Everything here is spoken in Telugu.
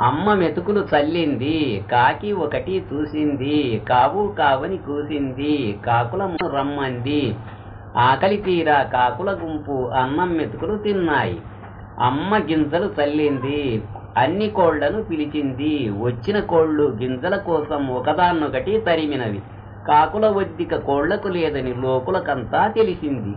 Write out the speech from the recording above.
అమ్మ మెతుకులు చల్లింది కాకి ఒకటి చూసింది కావు కావని కూసింది కాకుల రమ్మంది. ఆకలి తీరా కాకుల గుంపు అన్నం మెతుకులు తిన్నాయి. అమ్మ గింజలు చల్లింది అన్ని కోళ్ళను పిలిచింది. వచ్చిన కోళ్ళు గింజల కోసం ఒకదాన్నొకటి తరిమినవి. కాకుల వద్దిక కోళ్ళకు లేదని లోకులకంతా తెలిసింది.